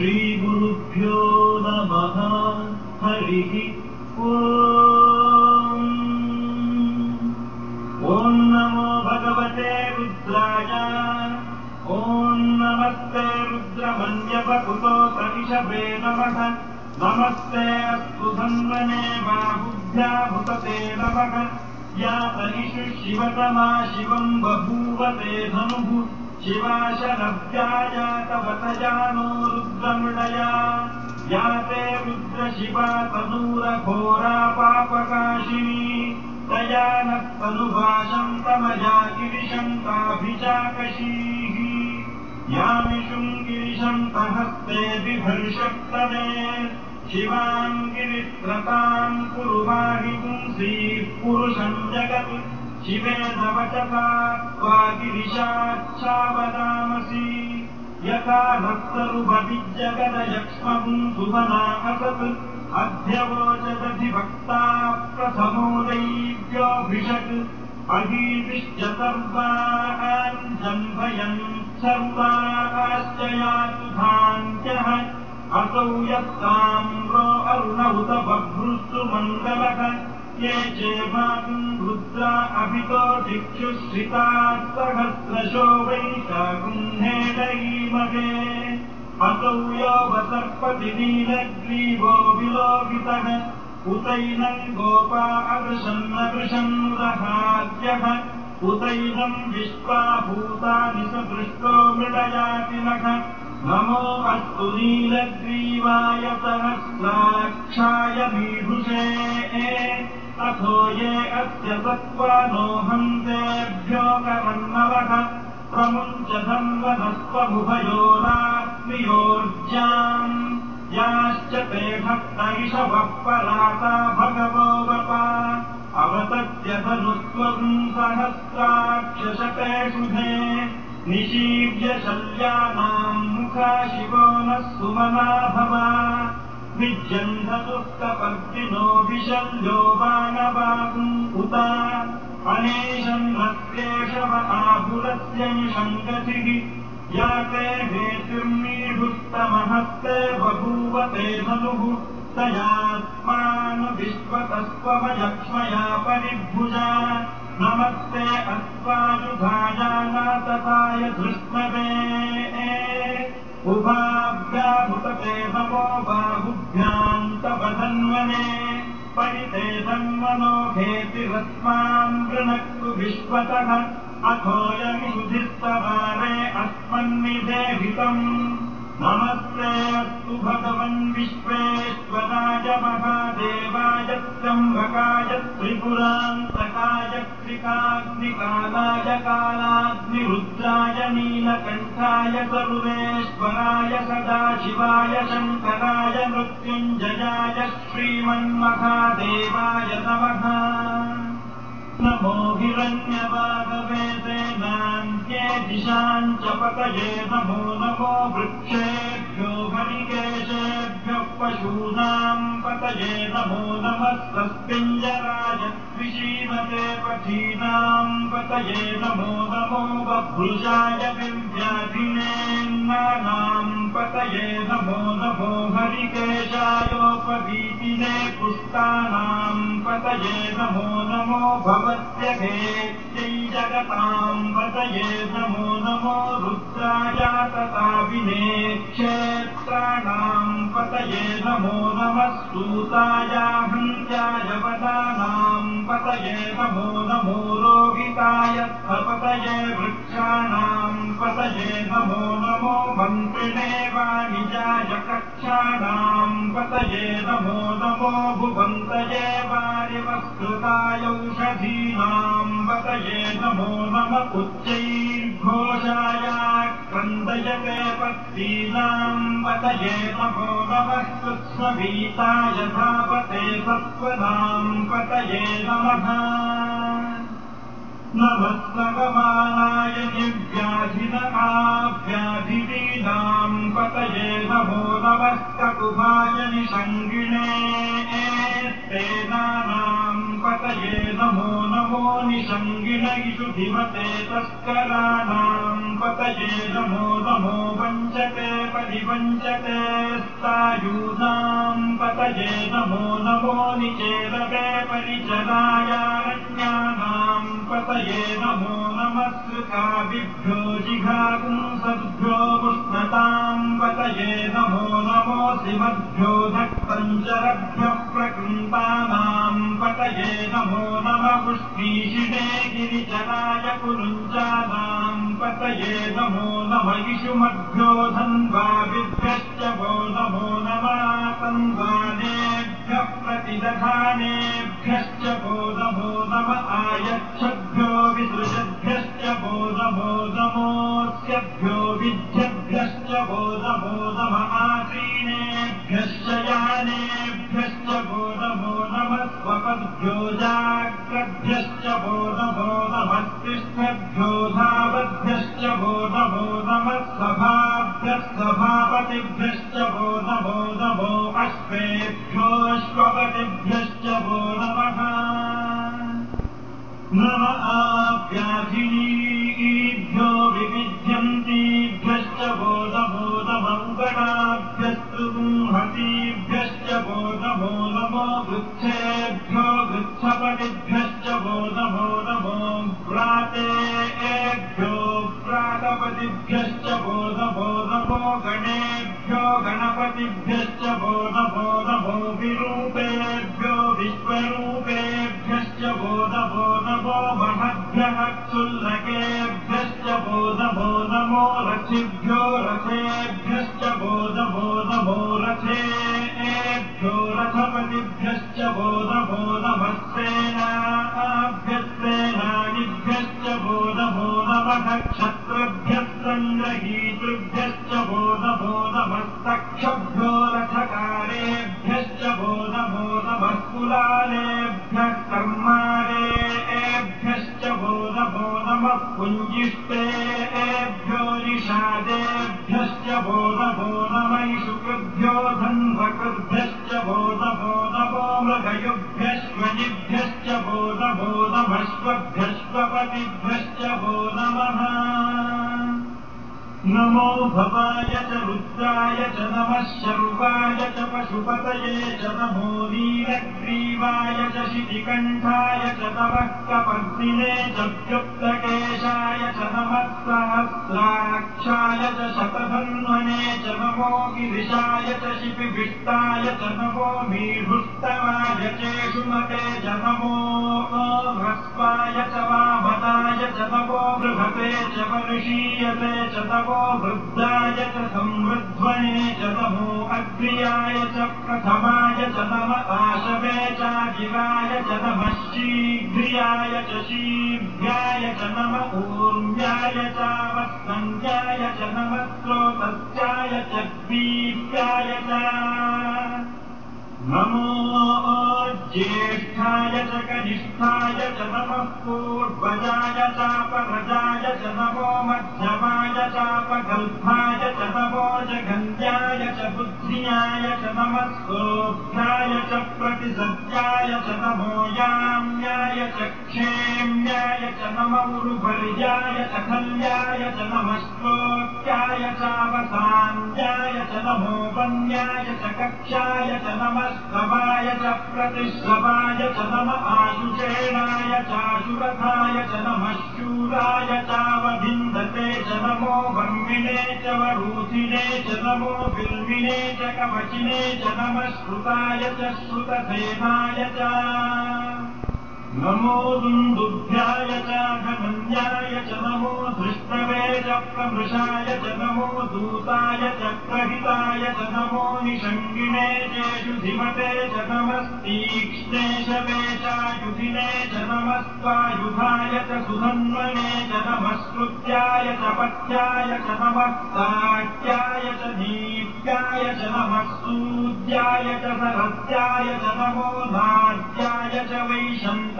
श्रीगुरुभ्यो नमः। हरिः ॐ नमो भगवते रुद्राय। ॐ नमस्ते रुद्रमन्यपकुतो परिषभे नमः। नमस्ते अस्तु धन्वने बाहुभ्याभुतते नमः। या तरिषु शिवतमा शिवम् बभूवते धनुः शिवाशनव्यायातवत जानो रुद्रमृडया या ते रुद्रशिवा तनूरघोरा पापकाशिनी तया नस्तनुभाषम् तमया गिरिशम् ताभिचाकशीः यामिषुम् गिरिशम् तहस्ते बिभर्षक्तमे शिवाम् गिरित्रताम् कुरुवाहि पुंसीः पुरुषम् जगत् शिवे नवचता त्वागिरिशाच्छावदामसि यथा भक्तरुभविजगदयक्ष्मम् सुमना असत् अध्यवोचदधिभक्ता प्रथमो दैव्योऽभिषक्। अहीतिश्च सर्वान् जम्भयन् सर्वाश्च यातुधान्त्यः असौ यत्ताम्रो अरुणौत बभ्रुस्तु मङ्गलः ये रुद्रा अभितो दिक्षुश्रिताः सहस्रशो वैशागुह्नेडयीमहे असौ योऽवसर्पति नीलग्रीवो विलोकितः। उतैनम् गोपा अदृशन्नदृशम् रहाद्यः उतैनम् विश्वा भूतानि स दृष्टो मृडयातिनः। नमो अस्तु नीलग्रीवाय सहस्राक्षाय मीढुषे अथो ये अस्य सत्त्वानो हन्तेभ्यो करन्नवः प्रमुञ्च धन्वनस्त्वमुभयोरात्मियोर्जाम् याश्च ते भक्तैषवः पराता भगवो वपा। अवतत्य धनुस्त्वम् सहस्राक्षशते शुधे निशीव्य शल्यानाम् मुखा शिवो नः सुमना भवा विशल्यो बाणवाकुम् उता। अनेशम् रस्येषव आहुरस्य निशङ्गतिः या ते हेतिर्मीढुस्तमहस्ते बभूवते धनुः तयात्मानुविश्वतस्त्वमयक्ष्मया परिभुजा। नमस्ते अस्त्वायुधायानातताय धृष्णवे बाहुभ्याम् तव धन्वने परिते धन्वनो घेतिरस्मान् वृणक्तु विश्वतः अथोऽयमिषुधिस्तवारे अस्मन्निदेहितम् नमस्ते अस्तु भगवन् विश्वेश्वराय महादेवाय त्र्यम्बकाय त्रिपुरान्तकाय त्रिकाग्निकालाय कालाग्निरुद्राय नीलकण्ठाय सर्वेश्वराय सदाशिवाय शङ्कराय मृत्युञ्जयाय श्रीमन्महादेवाय नमः। नमो हिरण्यवागवे दिशाम् च पतये नमो नमो वृक्षेभ्यो हरिकेशेभ्यः पशूनाम् पतये नमो नमः सस्पिञ्जराय विशीमते पथीनाम् पतये नमो नमो बभ्रुषाय विव्याधिनेन्नानाम् पतये नमो नमो हरिकेशायोपवीतिने पुष्टानाम् पतये नमो नमो जगताम् पतये नमो नमो रुद्राय तथाविने क्षेत्राणाम् पतये नमो नमः सूतायाहन्त्याय वदानाम् पतये नमो नमो रोगिताय पतये वृक्षाणाम् पतये नमो नमो मन्त्रिणे वाणिजाय कक्षाणाम् पतये नमो नमो भुवन्तये वारिवस्कृतायौषधीनाम् पतये नम उच्चैर्घोषाय क्रन्दयते पत्नीनाम् पतये नमो नमः कृत्स्ववीताय धावते सत्त्वनाम् पतये नमः नमस्मगमानाय निव्याधिनकाव्याधिनीनाम् पतये नमो नमः ककुभाय निषङ्गिणे तेनानाम् पतये नमो नमो निषङ्गिण इषु धिमते तस्कराणाम् पतये नमो नमो वञ्चते परिवञ्चते स्थायूनाम् पतये नमो नमो निचेदवे परिचरायारण्यानाम् पतये नमो नमस्कृतादिभ्यो जिघापुंसद्भ्यो उष्णताम् पतये नमो नमोऽसि मद्भ्यो धक्तञ्चरभ्यः प्रकृन्तानाम् पतये नमो नम गिरिजनाय कुरुञ्जानाम् पतये नमो नम इषुमभ्यो धन्वादिभ्यश्च वो नमो नमातन्वानेभ्यः प्रतिदधानेभ्यश्च नम आयच्छद्भ्यो विसृजद्भ्यश्च वो नमो नमोऽस्यभ्यो विद्यभ्यश्च वो नमो नम आसीनेभ्यश्च यानेभ्यश्च वो नमो नमः स्वपद्भ्यो जाग्रद्भ्यश्च वो नमो नमस्तिष्ठभ्यो धावद्भ्यश्च वो सभापतिभ्यश्च वो नमो नमो अश्वेभ्योऽश्वपतिभ्यश्च वो नमः। नम आभ्याधिनीभ्यो विविध्यन्तीभ्यश्च वो नमो नमङ्गणाभ्यस्तु हतीभ्यश्च वो नमो नमो वृक्षेभ्यो वृक्षपतिभ्यश्च वो नमो नमो व्रातेभ्यो प्रातपतिभ्यश्च वो नमो नमो गणेभ्यो गणपतिभ्यश्च नमो नमो विरूपेभ्यो विश्वरूपेभ्यश्च वो नमो नमो महद्भ्यः क्षुल्लकेभ्यश्च वो नमो नमो रथिभ्यो रथेभ्यश्च वो नमो नमो रथेभ्यो रथपतिभ्यश्च वो नमो नमः च पशुपतये च नमो नीलग्रीवाय च शितिकण्ठाय च नमः कपर्दिने च व्युक्तकेशाय च सहस्राक्षाय च नमो गिरिशाय च शिपिभिष्टाय च नमो मीढुष्टमाय चेषुमते च नमो ह्रस्वाय च वामनाय च नमो बृहते च वर्षीयते च नमो वृद्धाय च संवृध्वने च नमो अग्र्याय च प्रथमाय च नम आशवे चाजिराय च नमः शीघ्र्याय च शीघ्र्याय च नम ऊर्म्याय चावत्सङ्ख्याय च नमः स्रोतस्याय च दीप्याय च। नमो ज्येष्ठाय च कनिष्ठाय च नमः पूर्वजाय चापरजाय च नमो मध्यमाय चापगल्भाय च नमो च बुद्धियाय च नमः सोऽभ्याय च प्रतिसत्याय च नमो याम्याय च क्षेम्याय च नम उरुपर्याय च खल्याय च नमः श्लोक्याय चावसान्याय च नमो वन्याय च कक्षाय च नमः श्रवाय च प्रतिश्रवाय च नम आशुषेणाय चाशुरथाय च नमः शूराय चावभिन्दते च नमो वर्मिणे च वरूथिने च नमो बिल्मिने च कवचिने च नमः श्रुताय च श्रुतसेनाय च नमो दुन्दुभ्याय च घमन्याय च नमो धृष्टवे च प्रमृषाय च नमो दूताय च प्रहिताय च नमो निषङ्गिणे चेषुधिमते च नमस्तीक्ष्णेशवे चायुधिने च नमस्त्वायुधाय च सुधन्वने च नमस्कृत्याय च पत्याय च नमः साट्याय च दीप्याय च नमः सूद्याय च सरस्याय च नमो नाट्याय च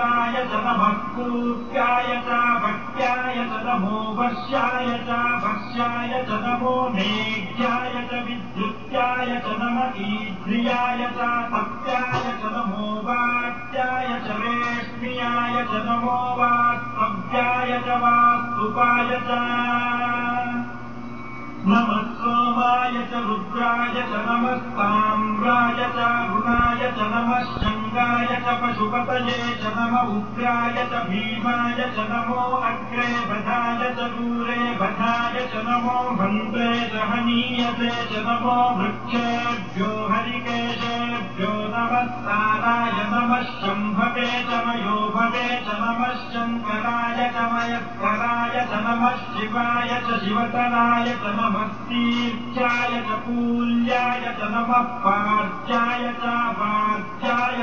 च नमः कूप्याय च भट्याय च नमो वश्याय च भक्ष्याय च नमो मेघ्याय च विद्युत्याय च नम ईद्रियाय च सत्याय च नमो वाट्याय च रेष्म्याय च नमो वास्तव्याय च वास्तुपाय च नमः सोमाय च रुद्राय च नमस्ताम्राय च गुणाय च नमः शङ्गाय च पशुपतये च नम उग्राय च भीमाय च नमो अग्रे भधाय च दूरे भधाय च नमो भन्त्रे च हनीयते च नमो वृक्षेभ्यो हरिकेशेभ्यो नमस्ताराय नमः शम्भवे च मयो भवे च नमः शङ्कराय च मयस्कराय च नमः शिवाय च शिवतराय च नमः ीर्च्याय च पूल्याय च नमः पार्च्याय च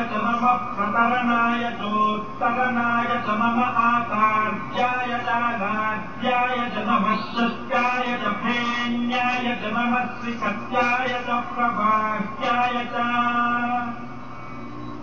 च नमः प्रतरणाय चोत्तरणाय च नम आकार्याय च राज्याय च नमः शस्याय च फेन्याय च नमः श्रिकत्याय च प्रभाष्याय च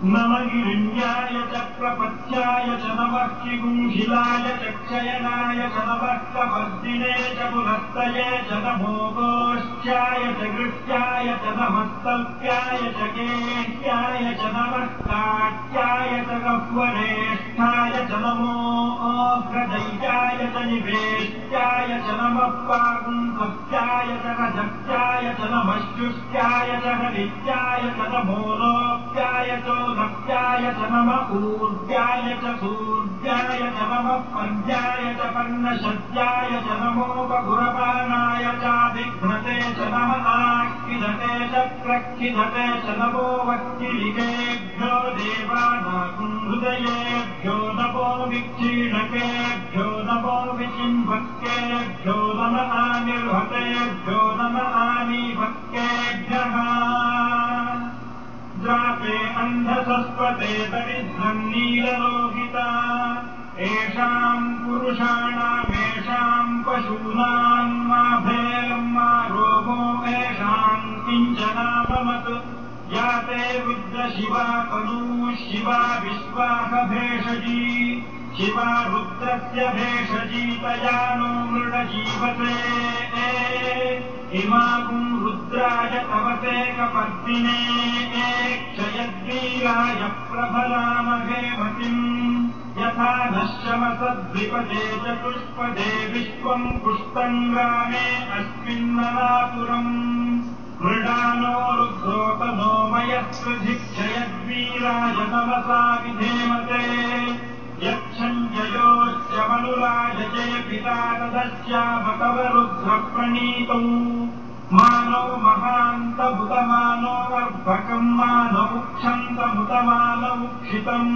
नम गिरिण्याय च प्रपथ्याय च नमः किगुंशिलाय च क्षयनाय च नमः कपर्दिने च पुनस्तये च नमो गोष्ठ्याय च नमस्तव्याय च केह्याय च नमः काट्याय च गह्वरेष्ठाय च नमो अग्रदैत्याय च निवेष्ट्याय च नमः पागुंसत्याय च रजत्याय च लोप्याय च भक्त्याय च नम ऊर्जाय च सूर्याय च नमः पञ्चाय च पर्णशद्याय च नमोपगुरपानाय चाभिघ्नते च नम आक्षिधते च प्रक्षिधते च नमो वक्तिलिकेभ्यो हृदयेभ्यो नमो विक्षीणकेभ्यो नमो विचिन्भक्तेभ्यो नम आनिर्भतेभ्यो नम आनीभक्तेभ्यः द्रापे अन्धसस्पते दरिद्रम् नीललोहिता एषाम् पुरुषाणामेषाम् पशूनाम् माभेर्मा रोगो एषाम् किञ्चनाममत् याते रुद्रशिवा कलू शिवा विश्वासभेषजी शिवा रुद्रस्य भेषजीतया नो मृडजीवते रुद्राय कपर्दिने क्षयद्वीराय प्रभलामहेमतिम् यथा नश्यमसद्विपदे चतुष्पदे विश्वम् पुष्पम् ग्रामे अस्मिन्नलापुरम् मृडानो रुद्रोतनो मयस्वधिक्षयद्वीराय नमसा विधेमते यच्छञ्जयोश्चमनुराजय पिता तदस्यामकवरुद्रप्रणीतौ मानो महान्तमुतमानो अर्भकम् मानमुक्षन्तमुतमानमुक्षितम्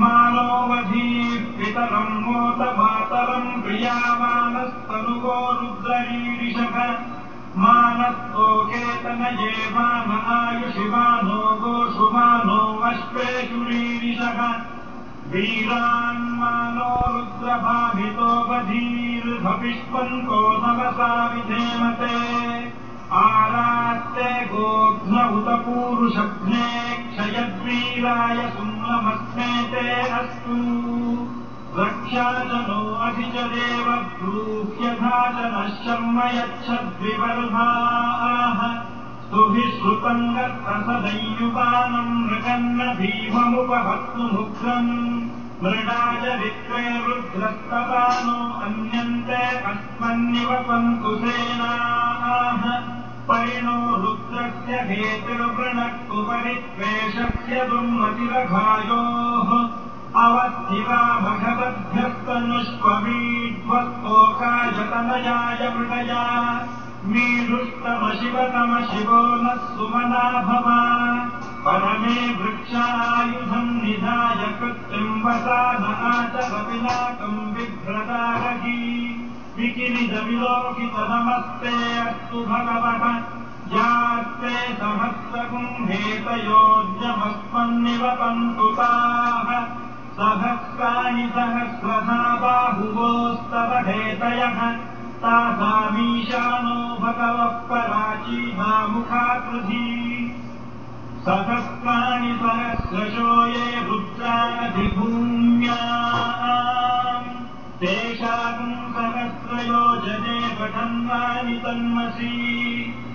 मानोऽवधीः पितरम् मोतमातरम् प्रियामानस्तनुगो रुद्ररीरिषः मानस्तोकेतनये मान आयुषिमानो गोषुमानो अश्वेषुरीरिषः वीरान्मानो रुद्रभाभितो बधीर्भविष्पन्तो नमसा विधेमते उत पूरुषघ्ने क्षयद्वीराय सुम्नमस्मेते अस्तु। रक्षा च नो अधिचदेव ब्रूह्यथा च यच्छद्विवर्भाः गत्तसदैयुपानम् मृगन्न भीममुपहत्तुमुग्रम् मृडाय विक्रे रुद्रस्तपानो अन्यन्ते अस्मन्निव पन्तु परिणो रुद्रस्य हेतिर्वृणक्तु परित्वेषस्य दुर्मतिरघायोः अवस्थिवा भगवद्भ्यस्तनुष्वमीध्वस्तोकायतनयाय मृडया मीदुष्टमशिवतम शिवो नः सुमना भवा परमे वृक्षायुधम् निधाय कृत्रिम् वसा न आचरपिनाकम् बिभ्रतारही विकिरिजविलोकितनमस्ते अस्तु भगवः। यास्ते सहस्रकुम्भेतयोज्यमस्मन्निव पन्तुताः सहस्राणि सहस्रधा बाहुवोस्तव हेतयः तासामीशानो भगवः पराचीहामुखाकृधी सहस्राणि सहस्रशो ये रुद्राधिभूम्याम् तेषाम् सहस्रयोजने पठन्वानि तन्मसि।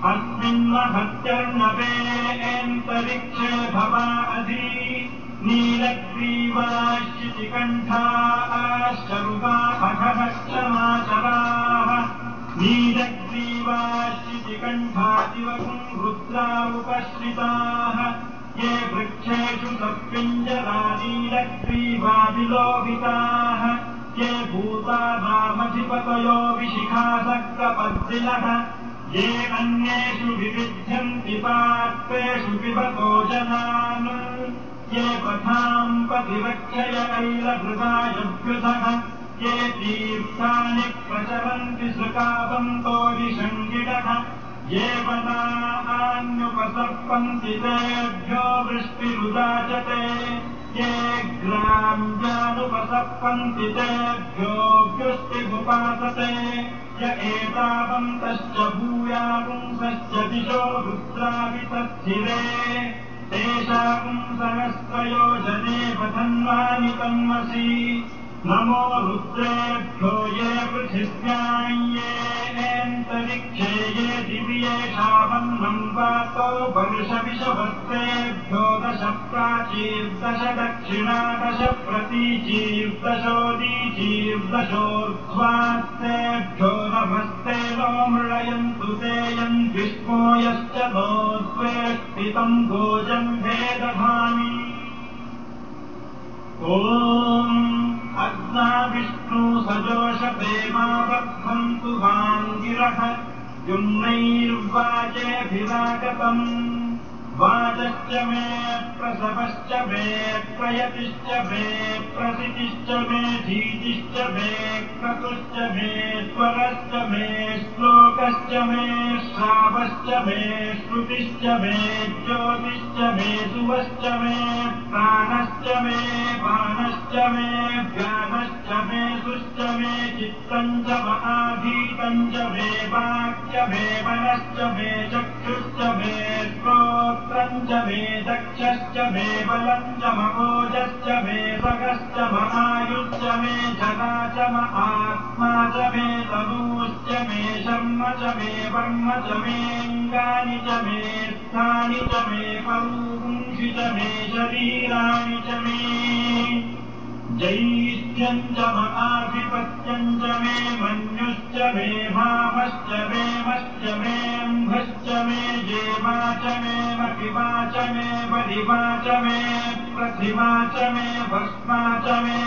अस्मिन्महत्यर्णवेन्तरिक्षे भवा अधि नीलग्रीवाश्चितिकण्ठाश्चरुपा अघः क्षमाचराः नीलग्रीव कण्ठादिवकुम् रुद्रा उपश्रिताः ये वृक्षेषु सप्पिञ्जरादीलग्रीवादिलोभिताः ये भूता रामधिपतयो विशिखासक्तपद्दिनः ये अन्येषु विविध्यन्ति पात्रेषु पिबतो जनान् ये पथाम् पतिवक्षयैलभृतायभ्युधः ये तीर्थानि प्रचरन्ति सुकावन्तोदिशङ्गिडः ये पदान्युपसर्पन्ति तेभ्यो वृष्टिरुदाचते ये ग्राम्यानुपसर्पन्ति तेभ्यो वृष्टिमुपासते। य एतावन्तश्च भूयापुंसश्च दिशो रुद्रावितस्थिरे तेषापुंसहस्रयोजने पथन्वानि तन्मसि नमो रुद्रेभ्यो ये पृथिव्यायेऽन्तरिक्षे ये दिव्येषावन्नम् वातो वर्षविषवस्त्रेभ्यो दश प्राचीर्दश दक्षिणा दश प्रतीचीर्दशोदीचीर्दशोर्ध्वास्तेभ्यो नमस्ते नो मृळयन्तु ते यन् विष्मो यश्च नो त्वेष्टितम् भोजम् भेदधामि ॐ अग्ना विष्णु सजोषते मा वर्धन्तु वाङ्गिरः युम्नैर्वाजेऽभिरागतम् वाजश्च मे प्रसवश्च मे प्रयतिश्च मे प्रसितिश्च मे धीतिश्च मे क्रतुश्च मे स्वरश्च मे श्लोकश्च मे श्रावश्च मे श्रुतिश्च मे ज्योतिश्च मे सुवश्च मे प्राणश्च मे बाणश्च मे ज्ञानश्च मे सुश्च मे चित्तम् च महाधीतम् च मे वाक्य मे मनश्च मे चक्षुश्च मे श्रोत्रम् च मे दक्षश्च मे बलम् च ममोजश्च मे सगश्च महायुश्च मे जना च म आत्मा च मे तनूश्च मे शर्म च मे वर्म च मेऽङ्गानि च मे स्थानि च मे परूंषि च मे शरीराणि च मे जैष्ठ्यम् च मे मन्युश्च मे भामश्च मे मश्च मेऽम्भश्च मे जेमा च मे महिमा च मे बलिमा च मे प्रतिमा च मे भस्मा च मे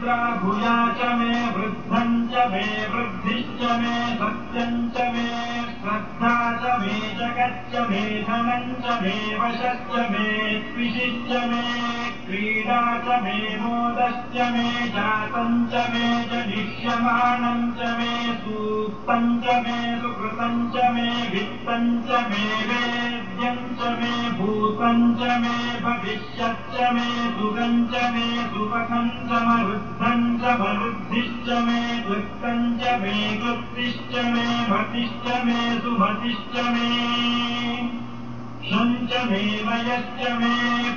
द्राभुया च मे वृद्धम् च मे वृद्धिश्च मे सत्यम् च मे श्रद्धा च मे जगच्च मे धनम् च मे वशश्च मे त्विषिश्च मे क्रीडा च मे मोदश्च मे जातम् च मे जनिष्यमाणम् च मे सूक्तम् च मे सुकृतम् च मे वित्तम् च मे वेद्यम् च मे भूतम् च मे भविष्यच्च मे सुगम् च मे सुपथम् च मरुद्धम् च मरुद्धिश्च मे क्लृप्तम् च मे क्लृप्तिश्च मे मतिश्च मे सुमतिश्च मे शञ्च मे मयश्च मे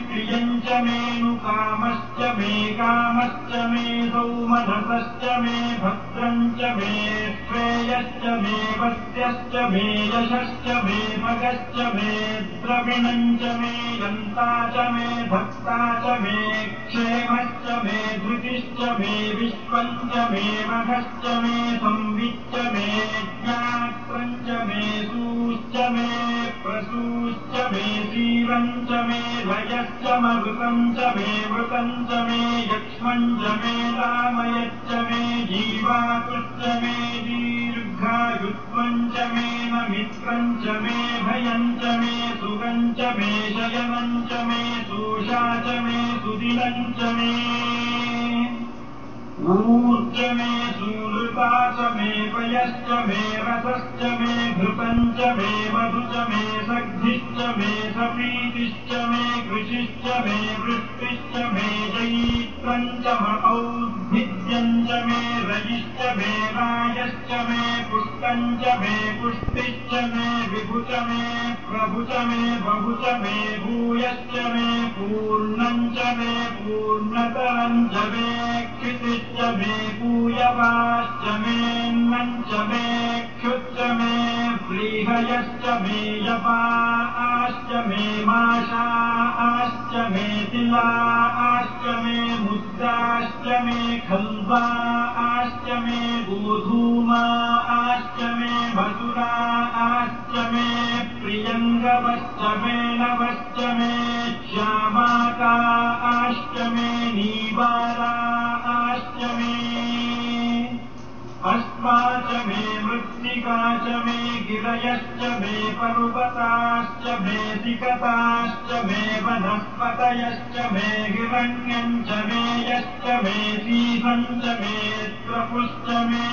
प्रियम् च मे नुकामश्च मे कामश्च मे सौमनसश्च मे भद्रम् च मे श्रेयश्च मे वस्त्यश्च मे यशश्च मे मगश्च मे द्रविणम् च मे यन्ता च मे भक्ता च मे क्षेमश्च मे धृतिश्च मे विश्वम् च मे मघश्च मे संविच्च मे ज्ञात्रम् च मे सूश्च मे मे जीवम् च मे लयश्च मृतम् च मे मृतम् च मे यक्ष्मम् च मे रामयश्च मे जीवातुश्च मे दीर्घायुत्वम् च मे मित्रम् च मे भयम् च मे सुगम् च मे शयनम् च मे सूषा च मे सुदिनम् च मे ऊर्ज मे सुहृता च मे पयश्च मे रसश्च मे घृतम् च मे मधु च मे सग्धिश्च मे सप्रीतिश्च मे कृषिश्च मे वृष्टिश्च मे जयित्रम् च औद्भिद्यम् च मे रयिश्च मे रायश्च मे पुष्टम् च मे पुष्टिश्च मे विभु च मे प्रभु च मे बहु च मे भूयश्च मे पूर्णम् च मे पूर्णतरम् च मे क्षितिश्च मे पूयवाश्च मेऽन्नम् च मे क्षुच्च मे व्रीहयश्च मे यपाश्च मे माशाश्च मे तिलाश्च मे मुद्राश्च मे खल्वाश्च मे गोधूमाश्च मे मधुराश्च मे प्रियङ्गमश्च मे नवश्च मे श्यामाकाश्च मे नीबालाश्च मे अश्वा च मे मृत्तिका च मे गिरयश्च मे पर्वताश्च मे सिकताश्च मे वनस्पतयश्च मे हिरण्यम् च मे यश्च मे सीसम् च मे त्रपुश्च मे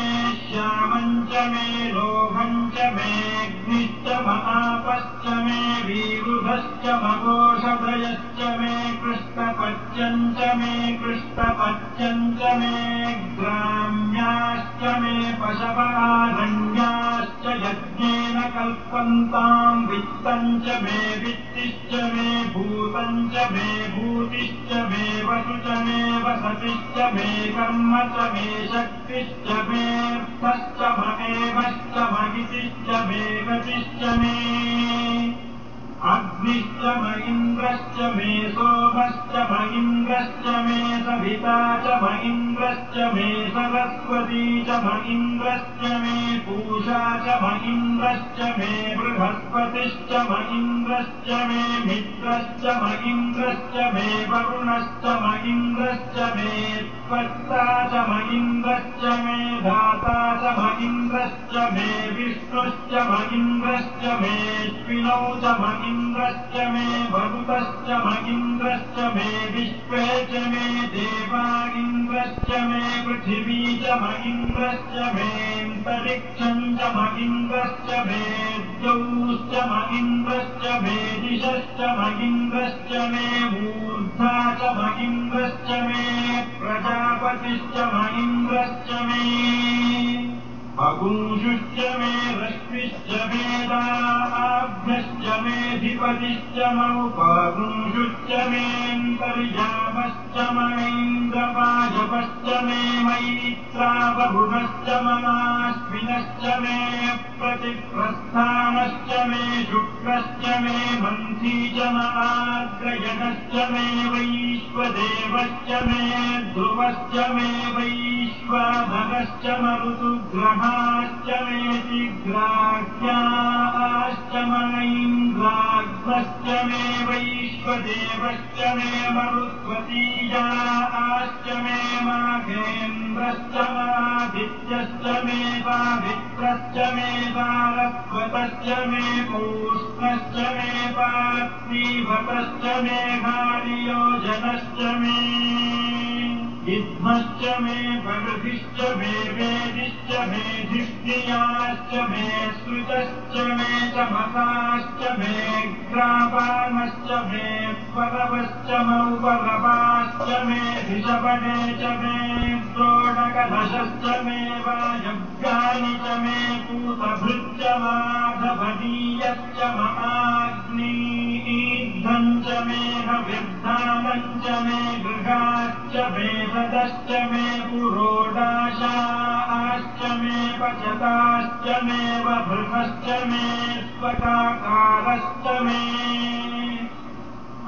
श्यामम् च मे लोभम् च मेऽग्निश्च महापश्च मे वीरुधश्च मघोषधयश्च मे कृष्णपच्यम् च मे कृष्णपच्यम् च मे ग्राम्याश्च मे पशवारण्याश्च यज्ञेन कल्पन्ताम् वित्तम् च मे वित्तिश्च मे भूतम् च मे भूतिश्च मे वसु च मे वसतिश्च मे कर्म च मे शक्तिश्च मेऽर्थश्च ममेवश्च महितिश्च मे गतिश्च मे अग्निश्च म इन्द्रश्च मे सोमश्च म इन्द्रश्च मे सविता च म इन्द्रश्च मे सरस्वती च म इन्द्रश्च मे पूषा च म इन्द्रश्च मे बृहस्पतिश्च म इन्द्रश्च मे मित्रश्च म इन्द्रश्च मे वरुणश्च म इन्द्रश्च मे त्वत्ता च म इन्द्रश्च मे धाता च म इन्द्रश्च मे विष्णुश्च म इन्द्रश्च मेऽश्विनौ च म इन्द्रश्च मे भरुतश्च म इन्द्रश्च मे विश्वे च मे देवागिन्द्रश्च मे पृथिवी च म इन्द्रश्च मेऽन्तरिक्षम् च म इन्द्रश्च मे द्यौश्च म इन्द्रश्च मे म मे मूर्धा च म इन्द्रश्च मे प्रजापतिश्च म इन्द्रश्च मे अगुंशुश्च मे रश्मिश्च मेदाभ्यश्च मेऽधिपतिश्च मौपगुंशुश्च मेऽन्तर्यामश्च मणीन्द्रपाजपश्च मे मैत्रावरुणश्च ममाश्विनश्च मे प्रतिप्रस्थानश्च मे शुक्रश्च मे मन्थी च माग्रयणश्च मे वैश्वदेवश्च मे ध्रुवश्च मे वैश्वानरश्च मरुतुग्रहाश्च मे जिग्राह्याश्च मणीन्द्राग्मश्च मे वैश्वदेवश्च मे मरुत्वतीयाश्च मे माघेन्द्रश्च मादित्यश्च मे पावित्रश्च मे पारस्वतश्च मे पूष्णश्च मे पार्थिवतश्च मे घारियोजनश्च मे युध्मश्च मे बर्हिश्च मे वेदिश्च मे धिष्णियाश्च मे श्रुतश्च मे चमसाश्च मे ग्रापानश्च मे परवश्च मौपरपाश्च मे ऋषभणे च मे द्रोणकलशश्च मे वायव्यानि च मे पूतभृच्च माधवनीयश्च महाग्नीधम् च मे हविर्धानम् च मे गृहाश्च मे तदश्च मे पुरोडाशाश्च मे पचताश्च मे वभृतश्च मे स्वकाकारश्च मे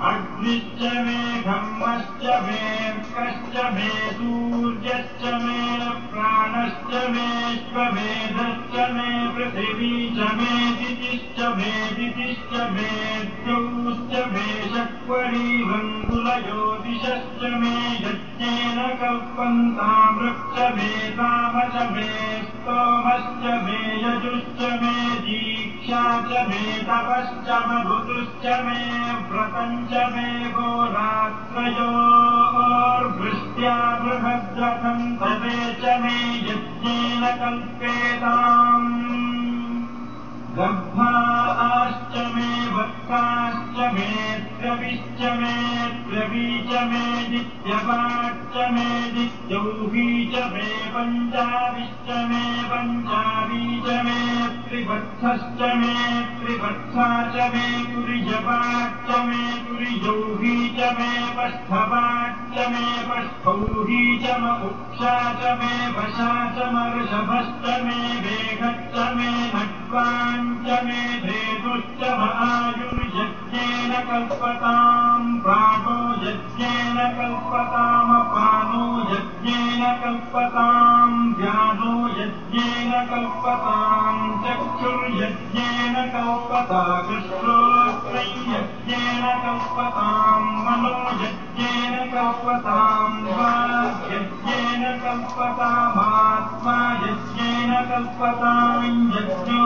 अग्निश्च मे घम्मश्च मे कश्च मे सूर्यश्च मे प्राणश्च मेश्वमेधश्च मे पृथिवी च मे दितिश्च मे दितिश्च मे द्यौश्च मे चक्वरी वङ्गुलज्योतिषश्च मे यज्ञेन कल्पन्तामृक्ष मे ताम च मे स्तोमश्च मे यजुश्च मे दीक्षा च मे तपश्च मधुतुश्च मे व्रतम् च मे गोरात्रयोर्वृष्ट्या बृहद्रथम् तवे च मे यज्ञेन कल्पेताम् गर्भाश्च मे वक्ताश्च मे द्रविश्च मे द्रवी च मे नित्यवाच्च मे नित्यौही च मे पञ्चाविश्च मे पञ्चावी च मे त्रिवत्सश्च मे त्रिवत्सा च मे कुरिजवाच्च मे कुरिजौही च मे पष्ठवाच्च मे पष्ठौही च म उक्षा च मे वशा च मर्षभश्च मे वेगश्च मे भट्वाञ्च मे धेतुश्च महायुर्यज्ञेन कल्पताम् प्राणो यज्ञेन कल्पतामपानो यज्ञेन कल्पताम् व्यानो यज्ञेन कल्पताम् चक्षुर्यज्ञेन कल्पता यज्ञेन कल्पताम् मनो यज्ञेन कल्पताम् यज्ञेन कल्पतामात्मा यज्ञेन कल्पताम् यज्ञो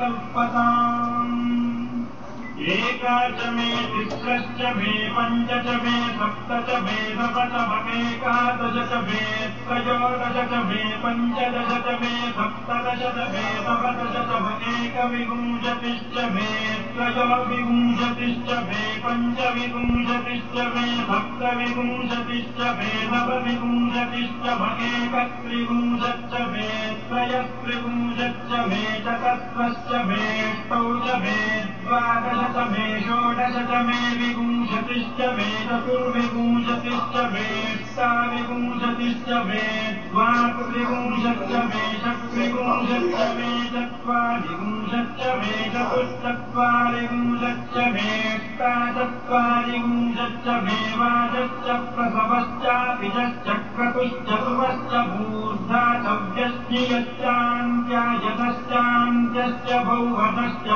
कल्पताम् एका च मे तिस्रश्च मे पञ्च च मे सप्त च मे नव च ममेकादश च मे पञ्चदश च मे च मे नवदश च ममेकविंशतिश्च मे त्रयोविंशतिश्च मे पञ्चविंशतिश्च मे सप्तविंशतिश्च मे नवविंशतिश्च ममेकत्रिविंशच्च मे त्रयस्त्रिविंशच्च मे चतस्रश्च मे ष्टौ च मे द्वादश च मे षोडश च मे विंशतिश्च मे चतुर्विंशतिश्च मे ष्टाविंशतिश्च मे द्वात्रिविंशच्च मे षट्विंशच्च मे चत्वारिविंशच्च मे चतुश्चत्वारिविंशच्च मे अष्टाचत्वारिविंशच्च मे वाचश्च प्रसवश्चापिजश्च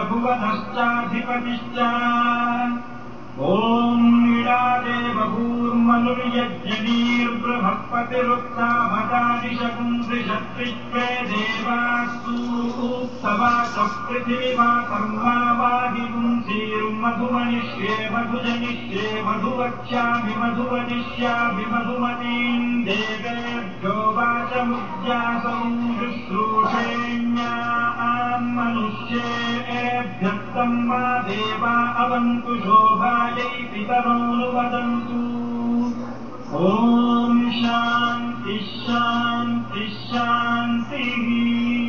भुवनश्चाधिपतिश्च ॐ ीडादेव भूर्मनुर्यज्ञनीर्बृहस्पतिरुक्ता मदादिशपुंसृषत्रित्वे देवास्तूस्तवा च पृथिवीमा कर्मा वादिपुंसीर्मधुमनिष्ये मधुजनिष्ये मधुवक्ष्यामि मधुवदिष्यामि मधुमतीम् देवेभ्यो वाचमुद्यासौ शुश्रूषेण्या मनुष्येभ्यस्तम् वा देवा अवन्तु शोभायै पितरोऽनुवदन्तु। ॐ शान्तिः शान्तिः शान्तिः